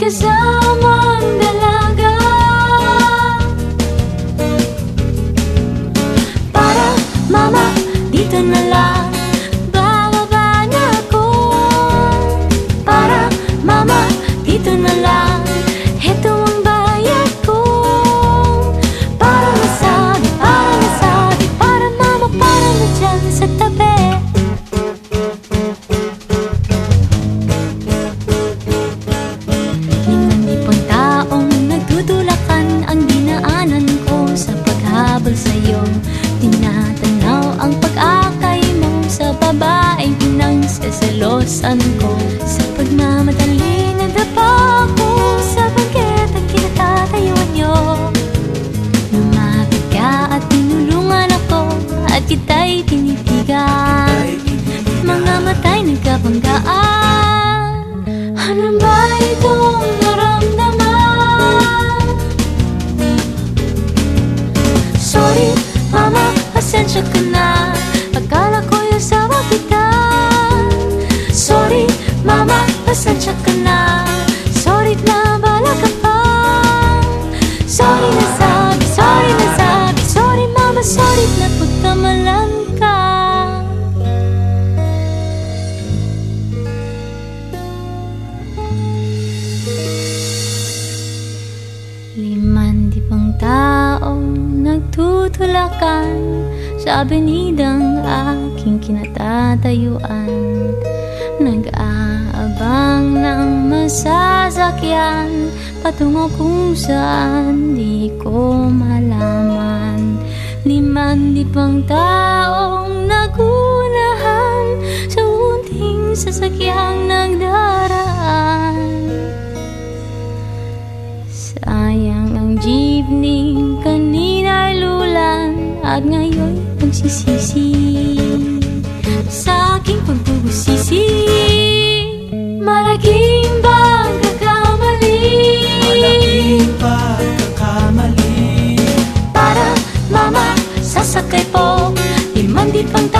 Kasamang dalaga. Para mama, dito na lang. Bababa na ako. Para mama, dito na lang. Heto ang bayad ko. Para masabi, para masabi Para mama, para sa tabi pasensya ka na. Akala ko yung sawa kita. Sorry, mama, pasensya ka na taong nagtutulakan Sa abenidang aking kinatatayuan. Nag-aabang ng masasakyan. Patungo kung saan di ko malaman. Liman di pang taong nagunahan. Sa unting sasakyang nagdaraan fantasma.